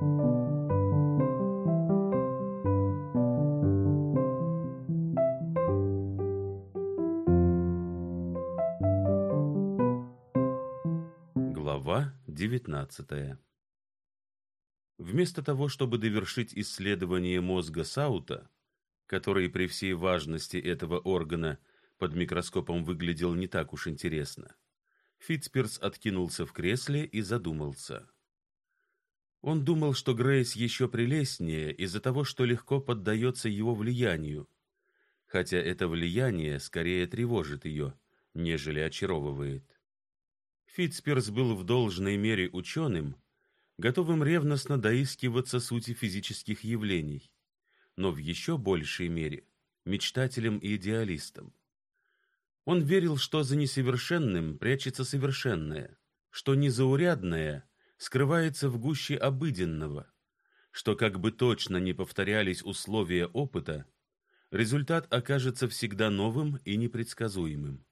Глава 19. Вместо того, чтобы довершить исследование мозга Саута, который при всей важности этого органа под микроскопом выглядел не так уж интересно, Фитцперс откинулся в кресле и задумался. Он думал, что Грейс еще прелестнее из-за того, что легко поддается его влиянию, хотя это влияние скорее тревожит ее, нежели очаровывает. Фитцперс был в должной мере ученым, готовым ревностно доискиваться сути физических явлений, но в еще большей мере мечтателем и идеалистом. Он верил, что за несовершенным прячется совершенное, что незаурядное скрывается в гуще обыденного, что как бы точно не повторялись условия опыта, результат окажется всегда новым и непредсказуемым.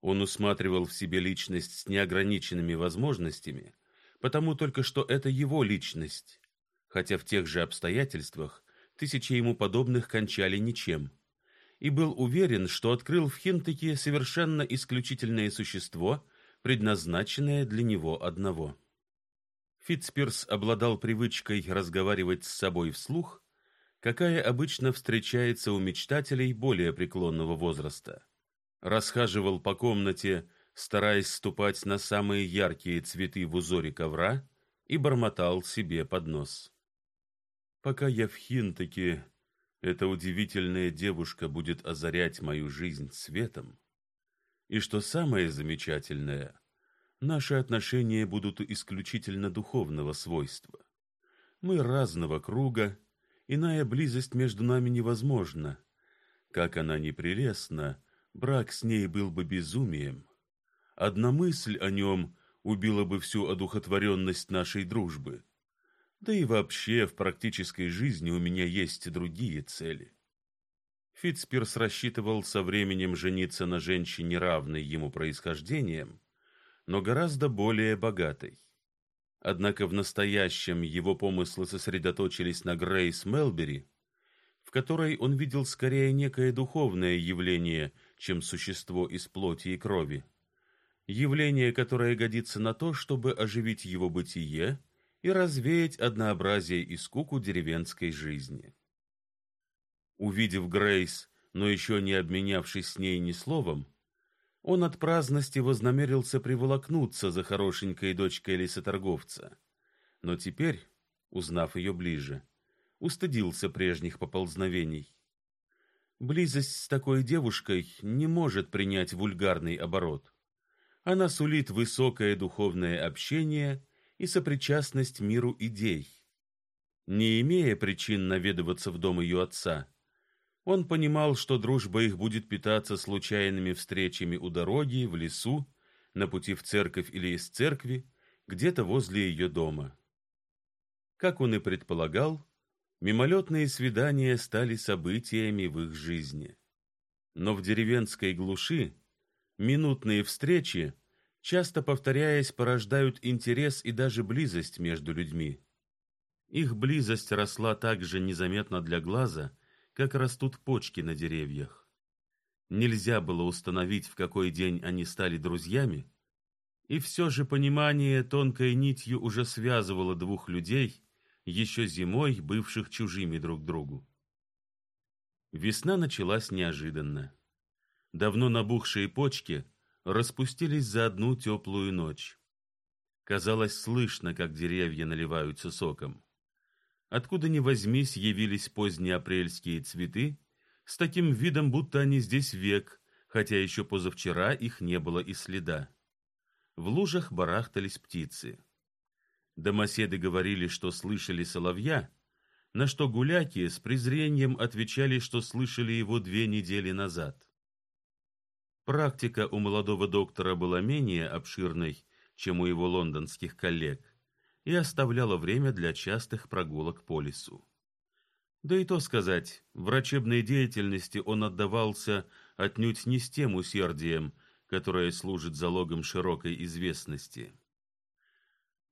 Он усматривал в себе личность с неограниченными возможностями, потому только что это его личность, хотя в тех же обстоятельствах тысячи ему подобных кончали ничем, и был уверен, что открыл в Хинтеке совершенно исключительное существо, предназначенное для него одного. Фитцперс обладал привычкой разговаривать с собой вслух, какая обычно встречается у мечтателей более преклонного возраста расхаживал по комнате, стараясь ступать на самые яркие цветы в узоре ковра, и бормотал себе под нос. Пока я в Хинтаке, эта удивительная девушка будет озарять мою жизнь светом. И что самое замечательное, наши отношения будут исключительно духовного свойства. Мы разного круга, иная близость между нами невозможна. Как она ни прелестна, брак с ней был бы безумием. Одна мысль о нем убила бы всю одухотворенность нашей дружбы. Да и вообще в практической жизни у меня есть другие цели. Фитцперс рассчитывал со временем жениться на женщине равной ему происхождением, но гораздо более богатой. Однако в настоящем его помыслы сосредоточились на Грейс Мелбери, в которой он видел скорее некое духовное явление – чем существо из плоти и крови. Явление, которое годится на то, чтобы оживить его бытие и развеять однообразие и скуку деревенской жизни. Увидев Грейс, но еще не обменявшись с ней ни словом, он от праздности вознамерился приволокнуться за хорошенькой дочкой лесоторговца. Но теперь, узнав ее ближе, устыдился прежних поползновений. Близость с такой девушкой не может принять вульгарный оборот. Она сулит высокое духовное общение и сопричастность миру идей. Не имея причин наведываться в дом ее отца, он понимал, что дружба их будет питаться случайными встречами у дороги, в лесу, на пути в церковь или из церкви, где-то возле ее дома. Как он и предполагал, Мимолетные свидания стали событиями в их жизни. Но в деревенской глуши минутные встречи, часто повторяясь, порождают интерес и даже близость между людьми. Их близость росла так же незаметно для глаза, как растут почки на деревьях. Нельзя было установить, в какой день они стали друзьями, и все же понимание тонкой нитью уже связывало двух людей, еще зимой бывших чужими друг другу. Весна началась неожиданно. Давно набухшие почки распустились за одну теплую ночь. Казалось, слышно, как деревья наливаются соком. Откуда ни возьмись, явились поздние апрельские цветы с таким видом, будто они здесь век, хотя еще позавчера их не было и следа. В лужах барахтались птицы. Домоседы говорили, что слышали соловья, на что гуляки с презрением отвечали, что слышали его две недели назад. Практика у молодого доктора была менее обширной, чем у его лондонских коллег, и оставляла время для частых прогулок по лесу. Да и то сказать, врачебной деятельности он отдавался отнюдь не с тем усердием, которое служит залогом широкой известности.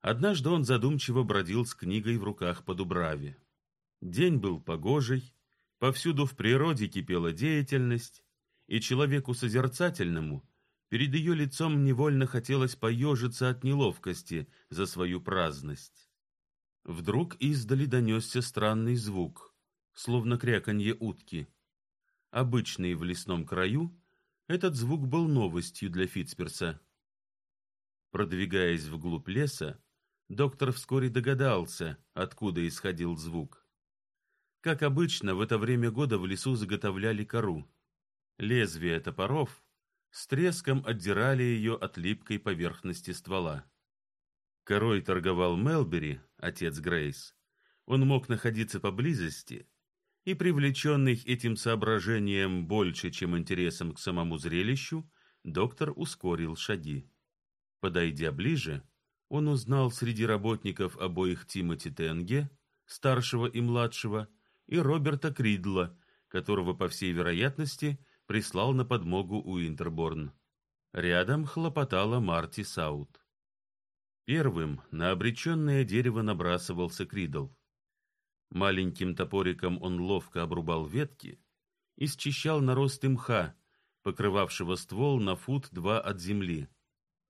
Однажды он задумчиво бродил с книгой в руках по Дубраве. День был погожий, повсюду в природе кипела деятельность, и человеку созерцательному перед ее лицом невольно хотелось поежиться от неловкости за свою праздность. Вдруг издали донесся странный звук, словно кряканье утки. Обычный в лесном краю, этот звук был новостью для Фитцперса. Продвигаясь вглубь леса, доктор вскоре догадался, откуда исходил звук. Как обычно, в это время года в лесу заготовляли кору. Лезвия топоров с треском отдирали ее от липкой поверхности ствола. Корой торговал Мелбери, отец Грейс. Он мог находиться поблизости, и привлеченный этим соображением больше, чем интересом к самому зрелищу, доктор ускорил шаги. Подойдя ближе, он узнал среди работников обоих Тимоти Тенге, старшего и младшего, и Роберта Кридла, которого, по всей вероятности, прислал на подмогу Уинтерборн. Рядом хлопотала Марти Саут. Первым на обреченное дерево набрасывался Кридл. Маленьким топориком он ловко обрубал ветки и счищал наросты мха, покрывавшего ствол на фут два от земли.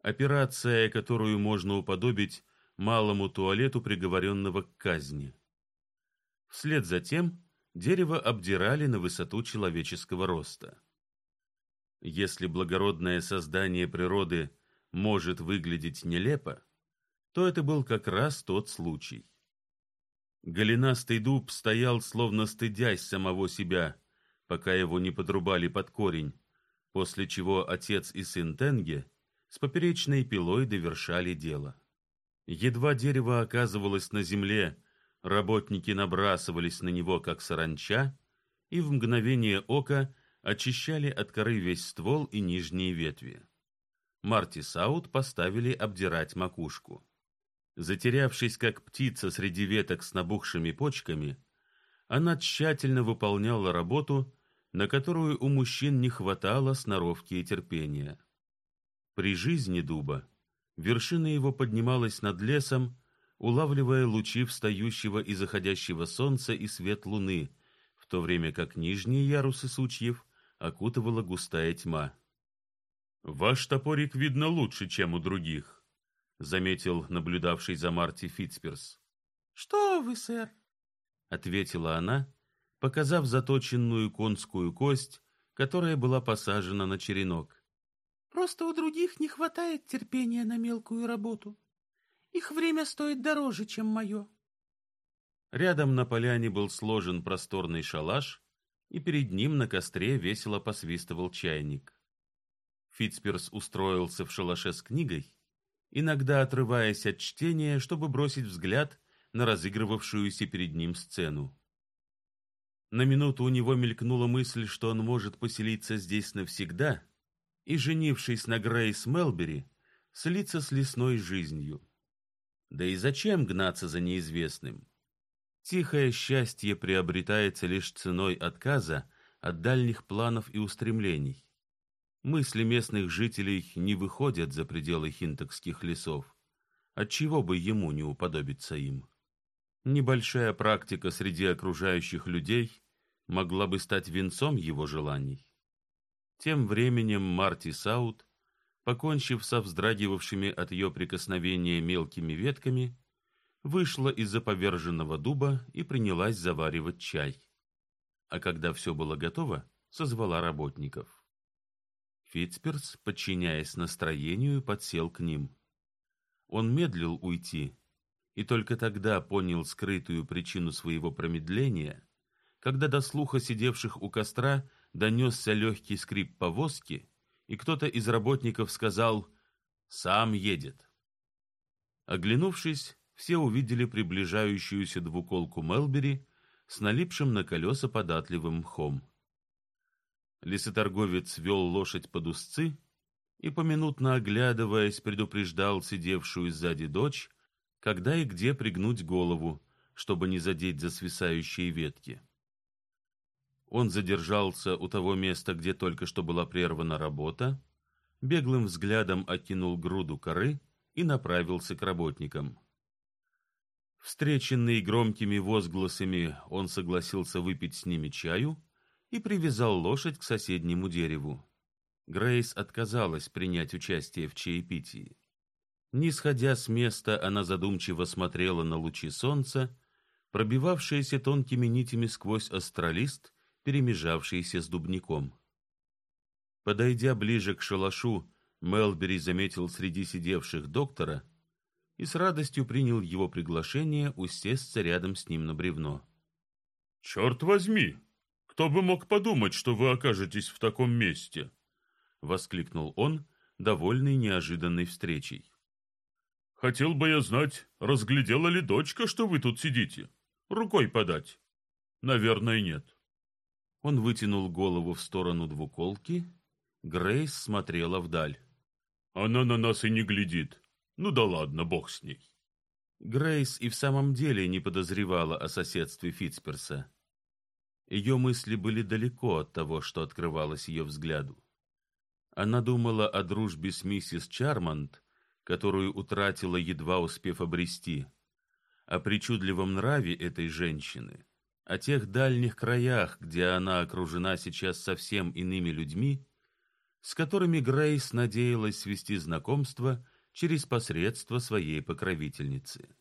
Операция, которую можно уподобить малому туалету приговоренного к казни. Вслед за тем дерево обдирали на высоту человеческого роста. Если благородное создание природы может выглядеть нелепо, то это был как раз тот случай. Голенастый дуб стоял, словно стыдясь самого себя, пока его не подрубали под корень, после чего отец и сын Тенге с поперечной пилой довершали дело. Едва дерево оказывалось на земле, работники набрасывались на него, как саранча, и в мгновение ока очищали от коры весь ствол и нижние ветви. Марти Саут поставили обдирать макушку. Затерявшись как птица среди веток с набухшими почками, она тщательно выполняла работу, на которую у мужчин не хватало сноровки и терпения. При жизни дуба вершина его поднималась над лесом, улавливая лучи встающего и заходящего солнца и свет луны, в то время как нижние ярусы сучьев окутывала густая тьма. Ваш топорик видно лучше, чем у других, заметил наблюдавший за Марти Фитцперс. Что вы, сэр? ответила она, показав заточенную конскую кость, которая была посажена на черенок. Просто у других не хватает терпения на мелкую работу. Их время стоит дороже, чем мое. Рядом на поляне был сложен просторный шалаш, и перед ним на костре весело посвистывал чайник. Фитцперс устроился в шалаше с книгой иногда отрываясь от чтения, чтобы бросить взгляд на разыгрывавшуюся перед ним сцену. На минуту у него мелькнула мысль, что он может поселиться здесь навсегда и, женившись на Грейс Мелбери, слиться с лесной жизнью. Да и зачем гнаться за неизвестным? Тихое счастье приобретается лишь ценой отказа от дальних планов и устремлений. Мысли местных жителей не выходят за пределы хинтокских лесов. Отчего бы ему не уподобиться им? Небольшая практика среди окружающих людей могла бы стать венцом его желаний. Тем временем Марти Саут, покончив со вздрагивавшими от ее прикосновения мелкими ветками, вышла из-за поверженного дуба и принялась заваривать чай. А когда все было готово, созвала работников. Фитцперс, подчиняясь настроению, подсел к ним. Он медлил уйти, и только тогда понял скрытую причину своего промедления, когда до слуха сидевших у костра донесся легкий скрип повозки, и кто-то из работников сказал «Сам едет». Оглянувшись, все увидели приближающуюся двуколку Мелбери с налипшим на колеса податливым мхом. Лесоторговец вел лошадь под узцы и, поминутно оглядываясь, предупреждал сидевшую сзади дочь, когда и где пригнуть голову, чтобы не задеть за свисающие ветки. Он задержался у того места, где только что была прервана работа, беглым взглядом окинул груду коры и направился к работникам. Встреченный громкими возгласами, он согласился выпить с ними чаю и привязал лошадь к соседнему дереву. Грейс отказалась принять участие в чаепитии. Не сходя с места, она задумчиво смотрела на лучи солнца, пробивавшиеся тонкими нитями сквозь астролист, перемежавшийся с дубником. Подойдя ближе к шалашу, Мелбери заметил среди сидевших доктора и с радостью принял его приглашение усесться рядом с ним на бревно. «Черт возьми! Кто бы мог подумать, что вы окажетесь в таком месте?» — воскликнул он, довольный неожиданной встречей. «Хотел бы я знать, разглядела ли дочка, что вы тут сидите? Рукой подать?» «Наверное, нет». Он вытянул голову в сторону двуколки. Грейс смотрела вдаль. «Она на нас и не глядит. Ну да ладно, бог с ней. Грейс и в самом деле не подозревала о соседстве Фитцперса. Ее мысли были далеко от того, что открывалось ее взгляду. Она думала о дружбе с миссис Чармонт, которую утратила, едва успев обрести, о причудливом нраве этой женщины, о тех дальних краях, где она окружена сейчас совсем иными людьми, с которыми Грейс надеялась свести знакомство через посредство своей покровительницы.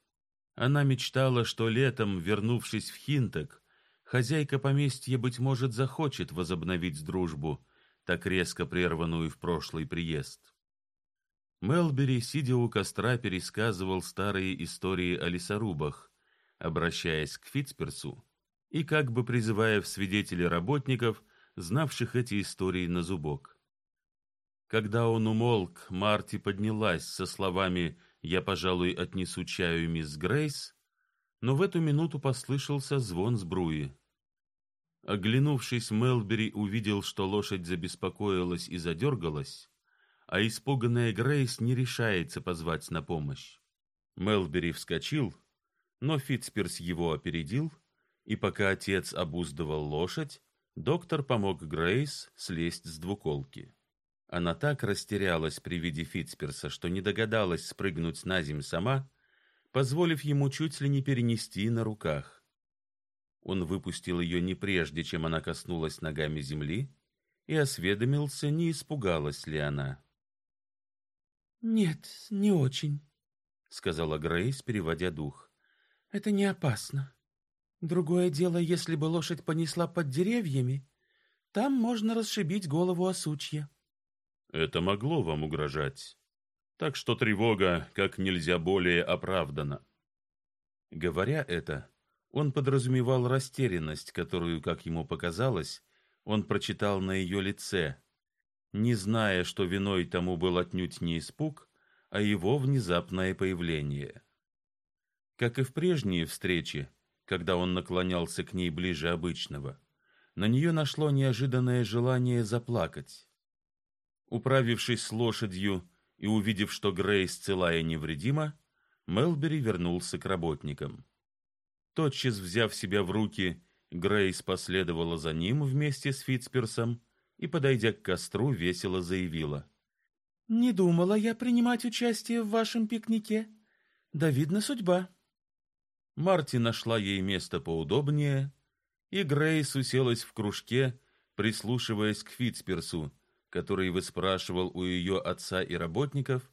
Она мечтала, что летом, вернувшись в Хинток, хозяйка поместья быть может захочет возобновить дружбу, так резко прерванную в прошлый приезд. Мелбери, сидя у костра, пересказывал старые истории о лесорубах, обращаясь к Фитцперсу и как бы призывая в свидетели работников, знавших эти истории на зубок. Когда он умолк, Марти поднялась со словами «Я, пожалуй, отнесу чаю мисс Грейс», но в эту минуту послышался звон сбруи. Оглянувшись, Мелбери увидел, что лошадь забеспокоилась и задергалась, а испуганная Грейс не решается позвать на помощь. Мелбери вскочил, но Фитцперс его опередил, и пока отец обуздывал лошадь, доктор помог Грейс слезть с двуколки. Она так растерялась при виде Фитцперса, что не догадалась спрыгнуть на землю сама, позволив ему чуть ли не перенести на руках. Он выпустил ее не прежде, чем она коснулась ногами земли, и осведомился, не испугалась ли она. «Нет, не очень», — сказала Грейс, переводя дух. «Это не опасно. Другое дело, если бы лошадь понесла под деревьями, там можно расшибить голову о сучья». Это могло вам угрожать. Так что тревога как нельзя более оправдана. Говоря это, он подразумевал растерянность, которую, как ему показалось, он прочитал на ее лице, не зная, что виной тому был отнюдь не испуг, а его внезапное появление. Как и в прежние встречи, когда он наклонялся к ней ближе обычного, на нее нашло неожиданное желание заплакать. Управившись с лошадью и увидев, что Грейс цела и невредима, Мелбери вернулся к работникам. Тотчас взяв себя в руки, Грейс последовала за ним вместе с Фитцперсом и, подойдя к костру, весело заявила: "Не думала я принимать участие в вашем пикнике. Да видно судьба". Марти нашла ей место поудобнее, и Грейс уселась в кружке, прислушиваясь к Фитцперсу который выспрашивал у ее отца и работников,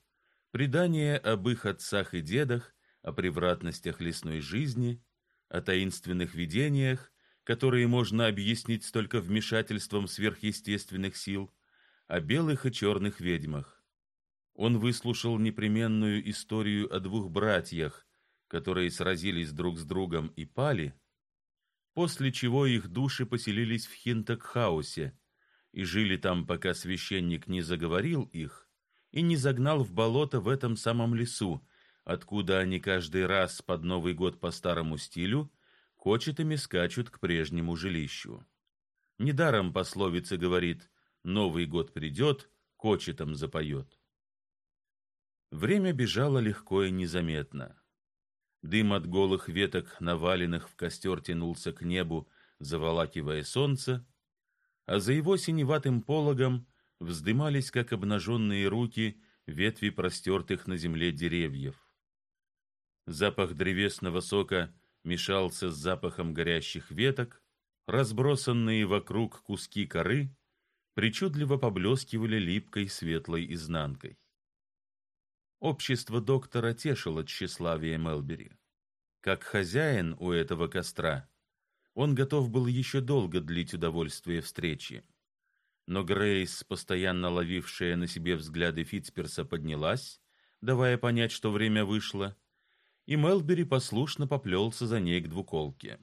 предания об их отцах и дедах, о превратностях лесной жизни, о таинственных видениях, которые можно объяснить только вмешательством сверхъестественных сил, о белых и черных ведьмах. Он выслушал непременную историю о двух братьях, которые сразились друг с другом и пали, после чего их души поселились в Хинтокхаусе, и жили там, пока священник не заговорил их и не загнал в болото в этом самом лесу, откуда они каждый раз под Новый год по старому стилю кочетами скачут к прежнему жилищу. Недаром пословица говорит «Новый год придет, кочетом запоет». Время бежало легко и незаметно. Дым от голых веток, наваленных в костер, тянулся к небу, заволакивая солнце, а за его синеватым пологом вздымались, как обнаженные руки, ветви простертых на земле деревьев. Запах древесного сока мешался с запахом горящих веток, разбросанные вокруг куски коры причудливо поблескивали липкой светлой изнанкой. Общество доктора тешило тщеславие Мелбери. Как хозяин у этого костра, он готов был еще долго длить удовольствие встречи. Но Грейс, постоянно ловившая на себе взгляды Фитцперса, поднялась, давая понять, что время вышло, и Мелбери послушно поплелся за ней к двуколке.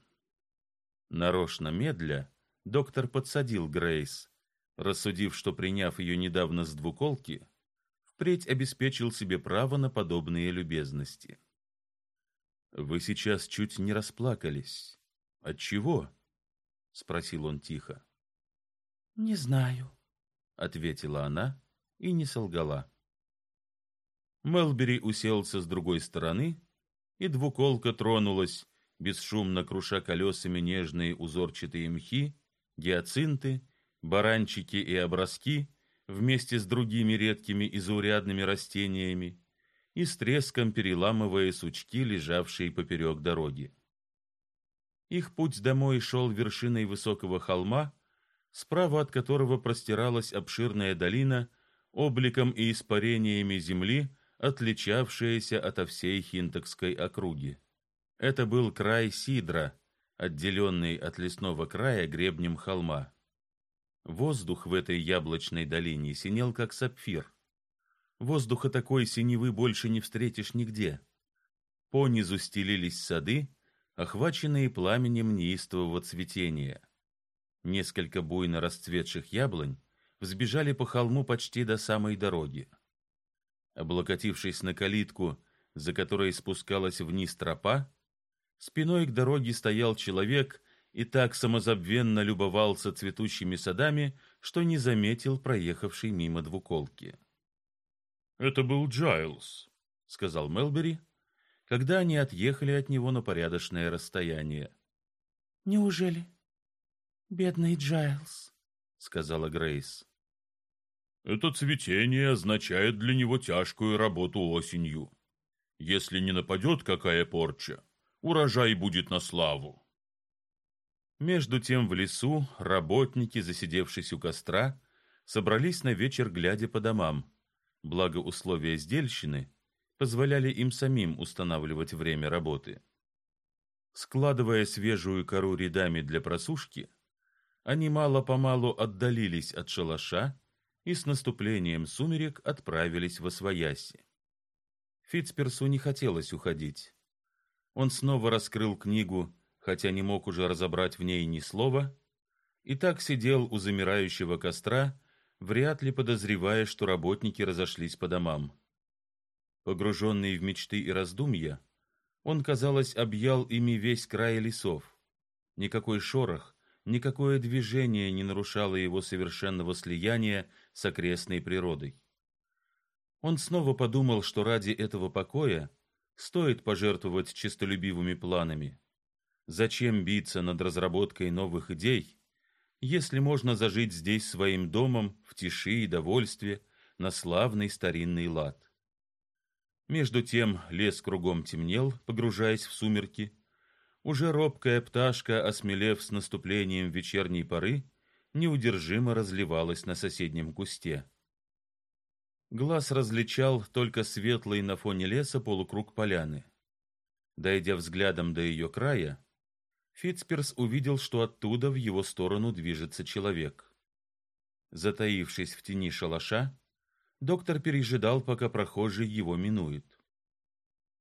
Нарочно медля доктор подсадил Грейс, рассудив, что приняв ее недавно с двуколки, впредь обеспечил себе право на подобные любезности. Вы сейчас чуть не расплакались. От чего? спросил он тихо. Не знаю, ответила она и не солгала. Мелбери уселся с другой стороны, и двуколка тронулась, бесшумно круша колесами нежные узорчатые мхи, гиацинты, баранчики и образки вместе с другими редкими и заурядными растениями и с треском переламывая сучки, лежавшие поперек дороги. Их путь домой шел вершиной высокого холма, справа от которого простиралась обширная долина, обликом и испарениями земли, отличавшаяся ото всей Хинтокской округи. Это был край Сидра, отделенный от лесного края гребнем холма. Воздух в этой яблочной долине синел как сапфир. Воздуха такой синевы больше не встретишь нигде. По низу стелились сады, охваченные пламенем неистового цветения. Несколько буйно расцветших яблонь взбежали по холму почти до самой дороги. Облокотившись на калитку, за которой спускалась вниз тропа, Спиной к дороге стоял человек и так самозабвенно любовался цветущими садами, что не заметил проехавшей мимо двуколки. «Это был Джайлз», — сказал Мелбери, когда они отъехали от него на порядочное расстояние. «Неужели? Бедный Джайлз», — сказала Грейс. «Это цветение означает для него тяжкую работу осенью. Если не нападет какая порча, урожай будет на славу. Между тем в лесу работники, засидевшись у костра, собрались на вечер, глядя по домам. Благо условия сдельщины позволяли им самим устанавливать время работы. Складывая свежую кору рядами для просушки, они мало-помалу отдалились от шалаша и с наступлением сумерек отправились в Освояси. Фитцперсу не хотелось уходить. Он снова раскрыл книгу, хотя не мог уже разобрать в ней ни слова, и так сидел у замирающего костра, вряд ли подозревая, что работники разошлись по домам. Погруженный в мечты и раздумья, он, казалось, объял ими весь край лесов. Никакой шорох, никакое движение не нарушало его совершенного слияния с окрестной природой. Он снова подумал, что ради этого покоя стоит пожертвовать честолюбивыми планами. Зачем биться над разработкой новых идей, если можно зажить здесь своим домом в тиши и довольстве на славный старинный лад? Между тем лес кругом темнел, погружаясь в сумерки. Уже робкая пташка, осмелев с наступлением вечерней поры, неудержимо разливалась на соседнем кусте. Глаз различал только светлый на фоне леса полукруг поляны. Дойдя взглядом до ее края, Фитцперс увидел, что оттуда в его сторону движется человек. Затаившись в тени шалаша, доктор пережидал, пока прохожий его минует.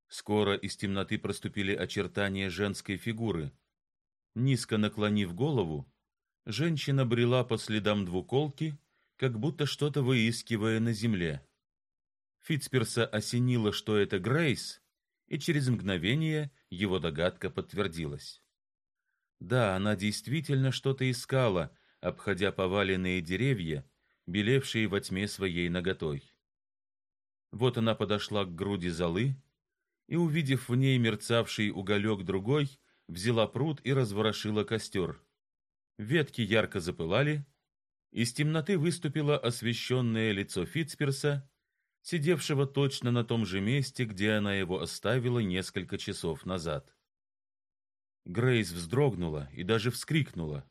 Скоро из темноты проступили очертания женской фигуры. Низко наклонив голову, женщина брела по следам двуколки, как будто что-то выискивая на земле. Фитцперса осенило, что это Грейс, и через мгновение его догадка подтвердилась. Да, она действительно что-то искала, обходя поваленные деревья, белевшие во тьме своей наготой. Вот она подошла к груди золы и, увидев в ней мерцавший уголек другой, взяла пруд и разворошила костер. Ветки ярко запылали, из темноты выступило освещенное лицо Фитцперса, сидевшего точно на том же месте, где она его оставила несколько часов назад. Грейс вздрогнула и даже вскрикнула.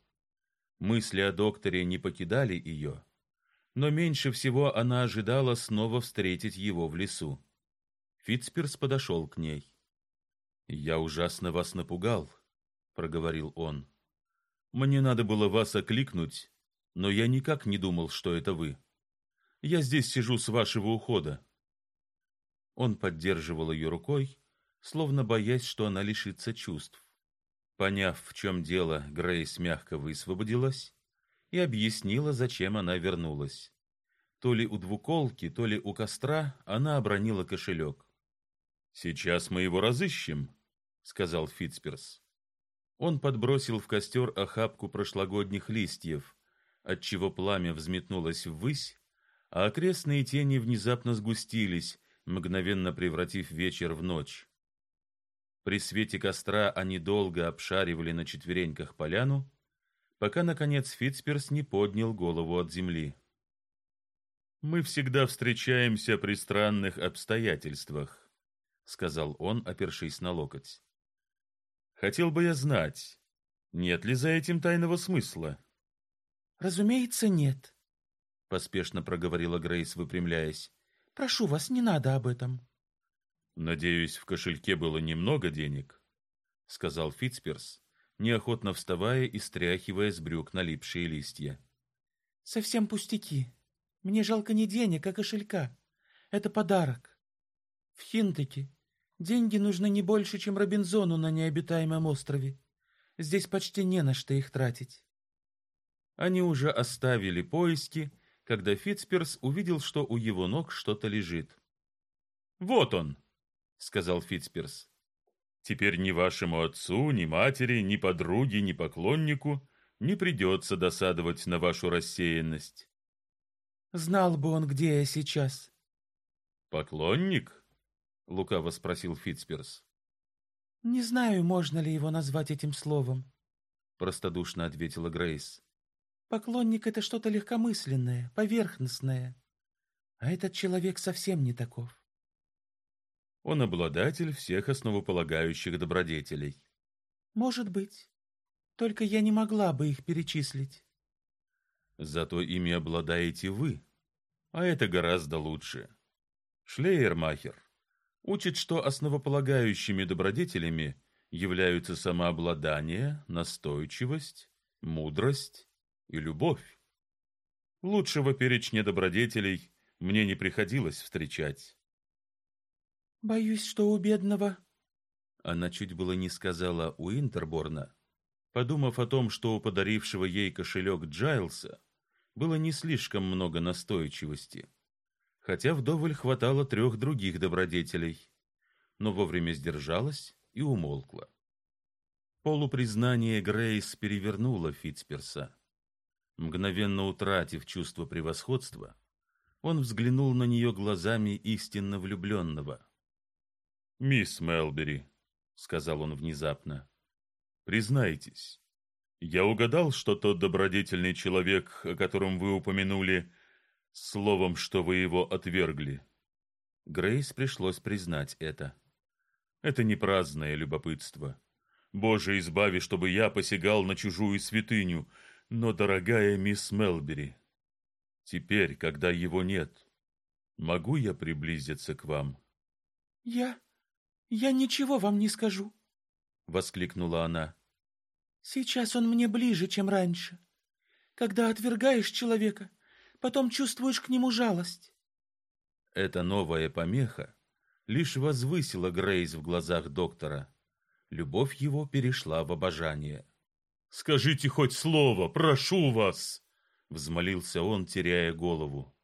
Мысли о докторе не покидали ее, но меньше всего она ожидала снова встретить его в лесу. Фитцперс подошел к ней. «Я ужасно вас напугал», — проговорил он. «Мне надо было вас окликнуть, но я никак не думал, что это вы. Я здесь сижу с вашего ухода». Он поддерживал ее рукой, словно боясь, что она лишится чувств. Поняв, в чем дело, Грейс мягко высвободилась и объяснила, зачем она вернулась. То ли у двуколки, то ли у костра она обронила кошелек. «Сейчас мы его разыщем», — сказал Фитцперс. Он подбросил в костер охапку прошлогодних листьев, отчего пламя взметнулось ввысь, а окрестные тени внезапно сгустились, мгновенно превратив вечер в ночь. При свете костра они долго обшаривали на четвереньках поляну, пока наконец Фитцперс не поднял голову от земли. Мы всегда встречаемся при странных обстоятельствах, сказал он, опершись на локоть. Хотел бы я знать, нет ли за этим тайного смысла? Разумеется, нет, поспешно проговорила Грейс, выпрямляясь. Прошу вас, не надо об этом. Надеюсь, в кошельке было немного денег, сказал Фитцперс, неохотно вставая и стряхивая с брюк налипшие листья. Совсем пустяки. Мне жалко не денег, а кошелька. Это подарок. В Хинтеке деньги нужны не больше, чем Робинзону на необитаемом острове. Здесь почти не на что их тратить. Они уже оставили поиски, когда Фитцперс увидел, что у его ног что-то лежит. Вот он, сказал Фитцперс. Теперь ни вашему отцу, ни матери, ни подруге, ни поклоннику не придется досадовать на вашу рассеянность. Знал бы он, где я сейчас. Поклонник? лукаво спросил Фитцперс. Не знаю, можно ли его назвать этим словом, простодушно ответила Грейс. Поклонник это что-то легкомысленное, поверхностное. А этот человек совсем не таков. Он обладатель всех основополагающих добродетелей. Может быть. Только я не могла бы их перечислить. Зато ими обладаете вы, а это гораздо лучше. Шлейермахер учит, что основополагающими добродетелями являются самообладание, настойчивость, мудрость и любовь. Лучшего перечня добродетелей мне не приходилось встречать. Боюсь, что у бедного Она чуть было не сказала у Интерборна, подумав о том, что у подарившего ей кошелек Джайлса было не слишком много настойчивости, хотя вдоволь хватало трех других добродетелей, но вовремя сдержалась и умолкла. Полупризнание Грейс перевернуло Фитцперса. Мгновенно утратив чувство превосходства, он взглянул на нее глазами истинно влюбленного. Мисс Мелбери, сказал он внезапно. Признайтесь, я угадал, что тот добродетельный человек, о котором вы упомянули, словом, что вы его отвергли. Грейс пришлось признать это. Это не праздное любопытство. Боже, избави, чтобы я посягал на чужую святыню, но, дорогая мисс Мелбери, теперь, когда его нет, могу я приблизиться к вам? Я я ничего вам не скажу, воскликнула она. Сейчас он мне ближе, чем раньше. Когда отвергаешь человека, потом чувствуешь к нему жалость. Эта новая помеха лишь возвысила Грейс в глазах доктора. Любовь его перешла в обожание. Скажите хоть слово, прошу вас, взмолился он, теряя голову.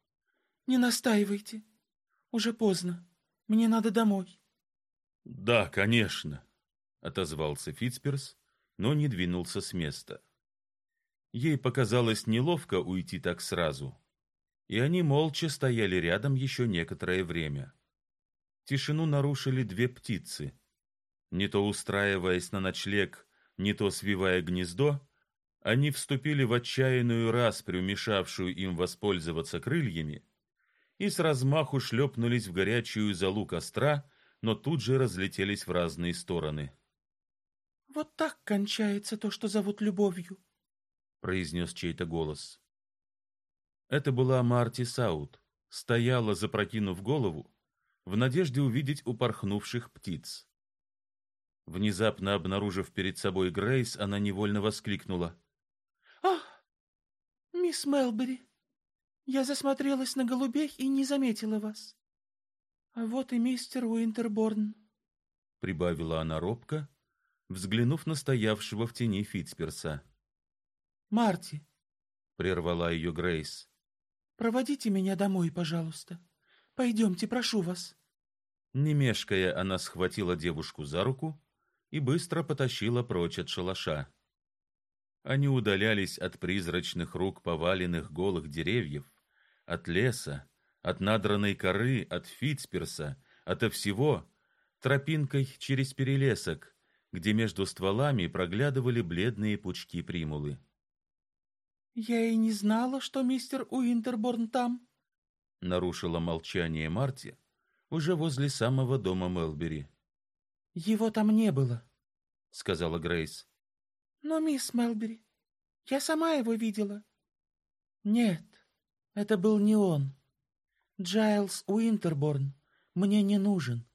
Не настаивайте. Уже поздно. Мне надо домой. Да, конечно, отозвался Фитцперс, но не двинулся с места. Ей показалось неловко уйти так сразу, и они молча стояли рядом еще некоторое время. Тишину нарушили две птицы. Не то устраиваясь на ночлег, не то свивая гнездо, они вступили в отчаянную распрю, мешавшую им воспользоваться крыльями, и с размаху шлепнулись в горячую залу костра, но тут же разлетелись в разные стороны. «Вот так кончается то, что зовут любовью», — произнес чей-то голос. Это была Марти Саут, стояла, запрокинув голову, в надежде увидеть упорхнувших птиц. Внезапно обнаружив перед собой Грейс, она невольно воскликнула. «Ах, мисс Мелбери, я засмотрелась на голубей и не заметила вас. А вот и мистер Уинтерборн», — прибавила она робко, взглянув на стоявшего в тени Фитцперса. «Марти», — прервала ее Грейс, — «проводите меня домой, пожалуйста. Пойдемте, прошу вас». Не мешкая, она схватила девушку за руку и быстро потащила прочь от шалаша. Они удалялись от призрачных рук поваленных голых деревьев, от леса, от надранной коры, от Фитцперса, ото всего, тропинкой через перелесок, где между стволами проглядывали бледные пучки примулы. «Я и не знала, что мистер Уинтерборн там», — нарушила молчание Марти уже возле самого дома Мелбери. Его там не было, сказала Грейс. Но мисс Мелбери, я сама его видела. Нет, это был не он. Джайлс Уинтерборн мне не нужен.